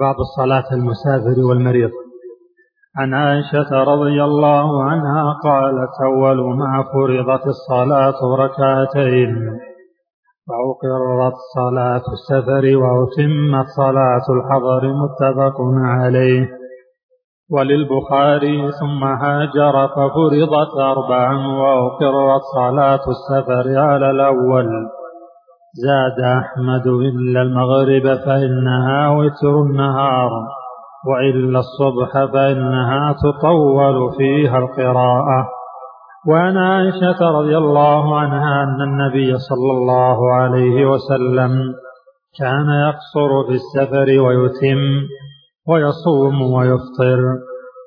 باب الصلاة المسافر والمريض. عن عائشة رضي الله عنها قالت أول ما فرضت الصلاة ركعتين. وأقرت صلاة السفر وأتمت صلاة الحضر متفق عليه. وللبخاري ثم هاجر ففرضت أربعا وأقرت صلاة السفر على الأول. زاد أحمد إلا المغرب فإنها وتر النهار وإلا الصبح فإنها تطول فيها القراءة. وعن عائشة رضي الله عنها أن النبي صلى الله عليه وسلم كان يقصر في السفر ويتم ويصوم ويفطر.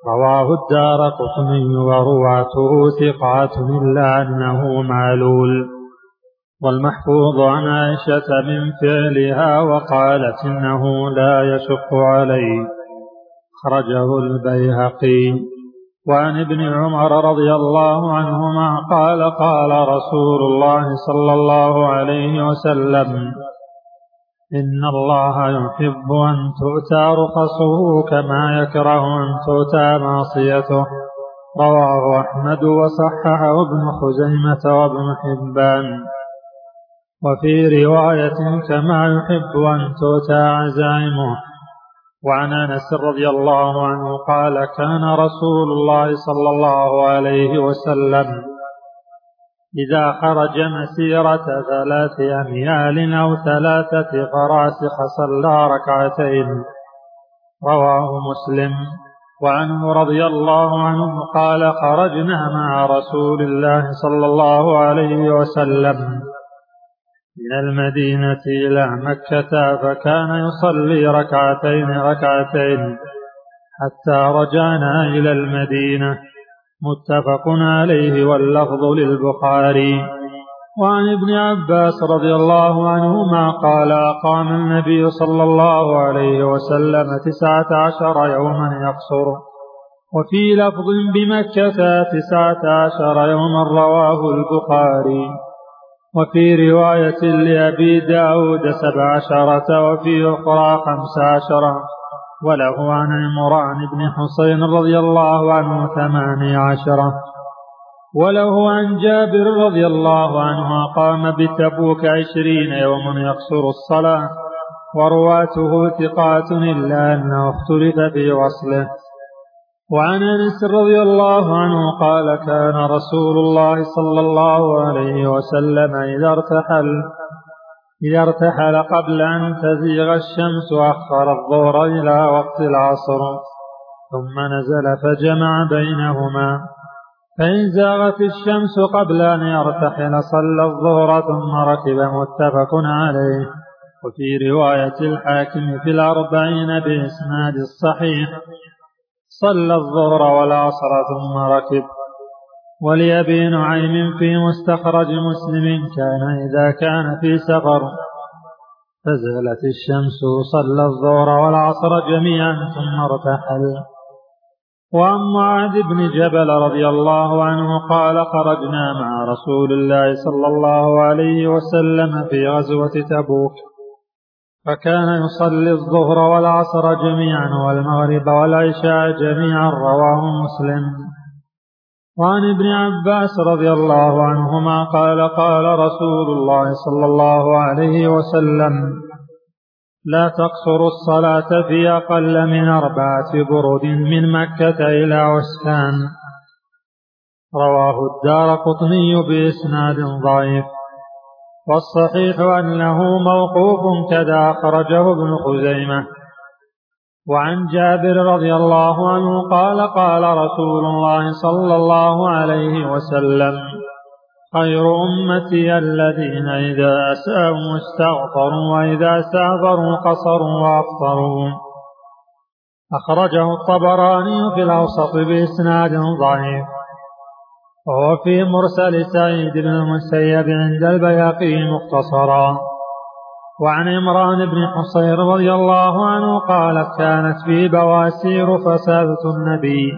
رواه الدار قطني ورواته ثقات إلا أنه معلول. والمحفوظ عن عائشة من فعلها وقالت إنه لا يشق علي خرجه البيهقي. وعن ابن عمر رضي الله عنهما قال قال رسول الله صلى الله عليه وسلم إن الله يحب أن تؤتى رخصه كما يكره أن تؤتى معصيته. رواه أحمد وصححه ابن خزيمة وابن حبان. وفي رواية كما يحب أن تؤتى عزائمه. وعن أنس رضي الله عنه قال كان رسول الله صلى الله عليه وسلم إذا خرج مسيرة ثلاث أميال أو ثلاثة فراسخ صلى ركعتين. رواه مسلم. وعنه رضي الله عنه قال خرجنا مع رسول الله صلى الله عليه وسلم. من المدينة إلى مكة فكان يصلي ركعتين ركعتين حتى رجعنا إلى المدينة. متفق عليه واللفظ للبخاري. وعن ابن عباس رضي الله عنهما قال أقام النبي صلى الله عليه وسلم تسعة عشر يوما يقصر. وفي لفظ بمكة تسعة عشر يوما رواه البخاري. وفي رواية لأبي داود سبع عشرة وفي أخرى خمس عشرة وله عن عمران بن حسين رضي الله عنه ثماني عشرة وله عن جابر رضي الله عنه قام بتبوك عشرين يوما يقصر الصلاة ورواته ثقات إلا أنه اختلف في وصله. وعن أنس رضي الله عنه قال كان رسول الله صلى الله عليه وسلم إذا ارتحل إذا ارتحل قبل أن تزيغ الشمس اخر الظهر إلى وقت العصر ثم نزل فجمع بينهما. فإن زاغت الشمس قبل أن يرتحل صلى الظهر ثم ركب متفق عليه. وفي رواية الحاكم في الأربعين بإسناد الصحيح صلى الظهر والعصر ثم ركب. ولأبي نعيم في مستخرج مسلم كان إذا كان في سفر فزالت الشمس صلى الظهر والعصر جميعا ثم ارتحل. وعن معاذ بن جبل رضي الله عنه قال خرجنا مع رسول الله صلى الله عليه وسلم في غزوة تبوك. فكان يصلي الظهر والعصر جميعا والمغرب والعشاء جميعا رواه مسلم. وعن ابن عباس رضي الله عنهما قال قال رسول الله صلى الله عليه وسلم لا تقصر الصلاة في أقل من أربعة برد من مكة إلى عسفان رواه الدار قطني بإسناد ضعيف. والصحيح أنه موقوف كذا أخرجه ابن خزيمة. وعن جابر رضي الله عنه قال قال رسول الله صلى الله عليه وسلم خير أمتي الذين إذا أساءوا استغفروا وإذا سافروا قصروا وأفطروا أخرجه الطبراني في الأوسط بإسناد ضعيف. وهو في مرسل سعيد بن المسيب عند البياقي مختصرا وعن عمران بن حصين رضي الله عنه قالت كانت في بواسير فسألت النبي.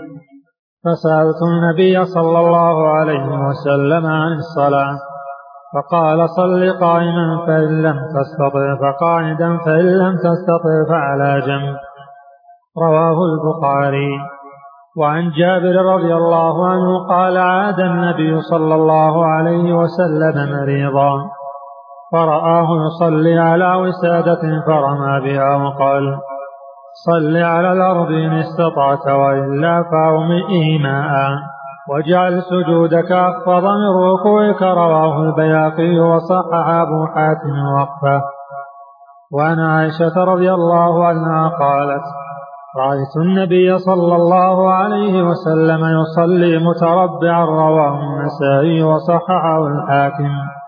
فسألت النبي صلى الله عليه وسلم عن الصلاة. فقال صل قائما فإن لم تستطع فقاعدا فإن لم تستطع فعلى جنب. رواه البخاري. وعن جابر رضي الله عنه قال عاد النبي صلى الله عليه وسلم مريضا. فرآه يصلي على وسادة فرمى بها وقال صل على الأرض إن استطعت وإلا فأومئه ماء واجعل سجودك أخفض من ركوعك رواه البياقي وصحح أبو حاتم وقفه. وعن عائشة رضي الله عنها قالت رأيت النبي صلى الله عليه وسلم يصلي متربعا رواه النسائي وصححه الحاكم.